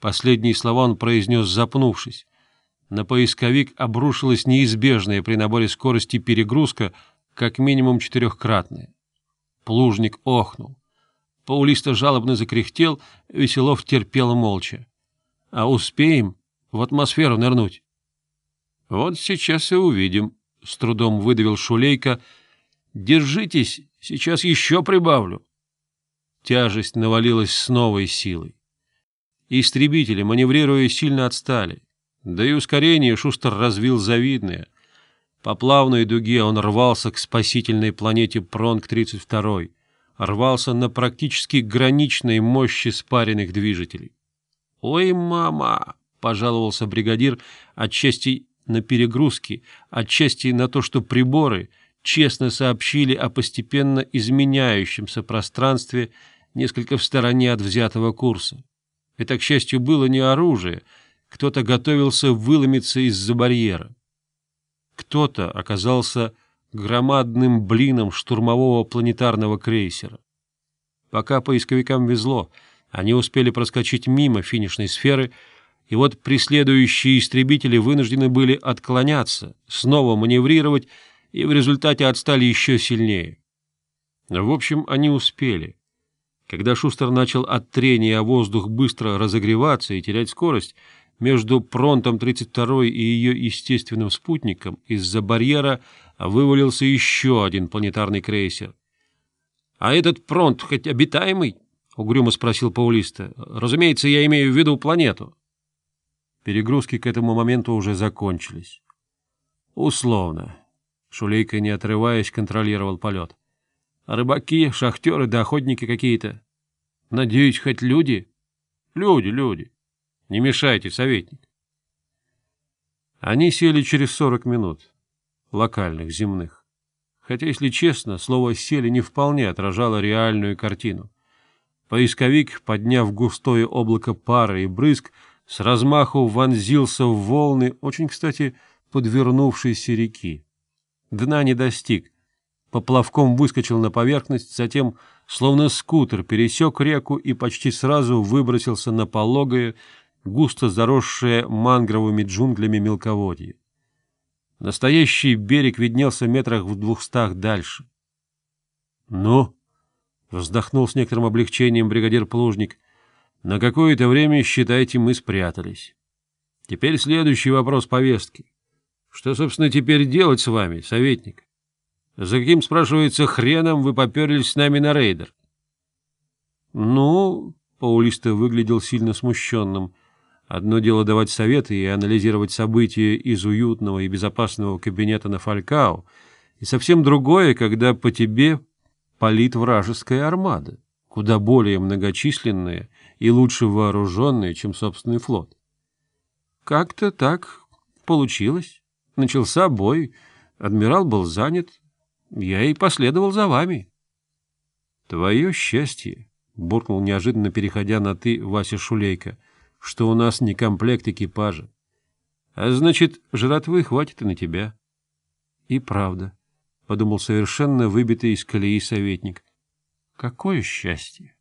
Последние слова он произнес, запнувшись. На поисковик обрушилась неизбежная при наборе скорости перегрузка, как минимум четырехкратная. Плужник охнул. Паулиста жалобно закряхтел, Веселов терпел молча. — А успеем в атмосферу нырнуть? — Вот сейчас и увидим, — с трудом выдавил Шулейка. — Держитесь, сейчас еще прибавлю. Тяжесть навалилась с новой силой истребители, маневрируя, сильно отстали. Да и ускорение Шустер развил завидное. По плавной дуге он рвался к спасительной планете Пронг-32, рвался на практически граничной мощи спаренных движителей. «Ой, мама!» — пожаловался бригадир, отчасти на перегрузки, отчасти на то, что приборы честно сообщили о постепенно изменяющемся пространстве несколько в стороне от взятого курса. Это, к счастью, было не оружие. Кто-то готовился выломиться из-за барьера. Кто-то оказался громадным блином штурмового планетарного крейсера. Пока поисковикам везло, они успели проскочить мимо финишной сферы, и вот преследующие истребители вынуждены были отклоняться, снова маневрировать, и в результате отстали еще сильнее. В общем, они успели. Когда Шустер начал от трения воздух быстро разогреваться и терять скорость, между Пронтом 32 и ее естественным спутником из-за барьера вывалился еще один планетарный крейсер. — А этот Пронт хоть обитаемый? — угрюмо спросил Паулиста. — Разумеется, я имею в виду планету. Перегрузки к этому моменту уже закончились. — Условно. Шулейка, не отрываясь, контролировал полет. — Рыбаки, шахтеры да охотники какие-то. Надеюсь, хоть люди? Люди, люди. Не мешайте, советник. Они сели через 40 минут. Локальных, земных. Хотя, если честно, слово «сели» не вполне отражало реальную картину. Поисковик, подняв густое облако пара и брызг, с размаху вонзился в волны, очень, кстати, подвернувшейся реки. Дна не достиг, поплавком выскочил на поверхность, затем, словно скутер, пересек реку и почти сразу выбросился на пологое, густо заросшее мангровыми джунглями мелководье. Настоящий берег виднелся метрах в двухстах дальше. — Ну? — вздохнул с некоторым облегчением бригадир Плужник. — На какое-то время, считайте, мы спрятались. Теперь следующий вопрос повестки. Что, собственно, теперь делать с вами, советник? За каким, спрашивается, хреном вы поперлись с нами на рейдер? Ну, Паулиста выглядел сильно смущенным. Одно дело давать советы и анализировать события из уютного и безопасного кабинета на Фалькао, и совсем другое, когда по тебе палит вражеская армада, куда более многочисленная и лучше вооруженная, чем собственный флот. Как-то так получилось. Начался бой, адмирал был занят, я и последовал за вами. — Твое счастье, — буркнул неожиданно, переходя на «ты», Вася Шулейко, — что у нас не комплект экипажа. А значит, жратвы хватит и на тебя. — И правда, — подумал совершенно выбитый из колеи советник. — Какое счастье!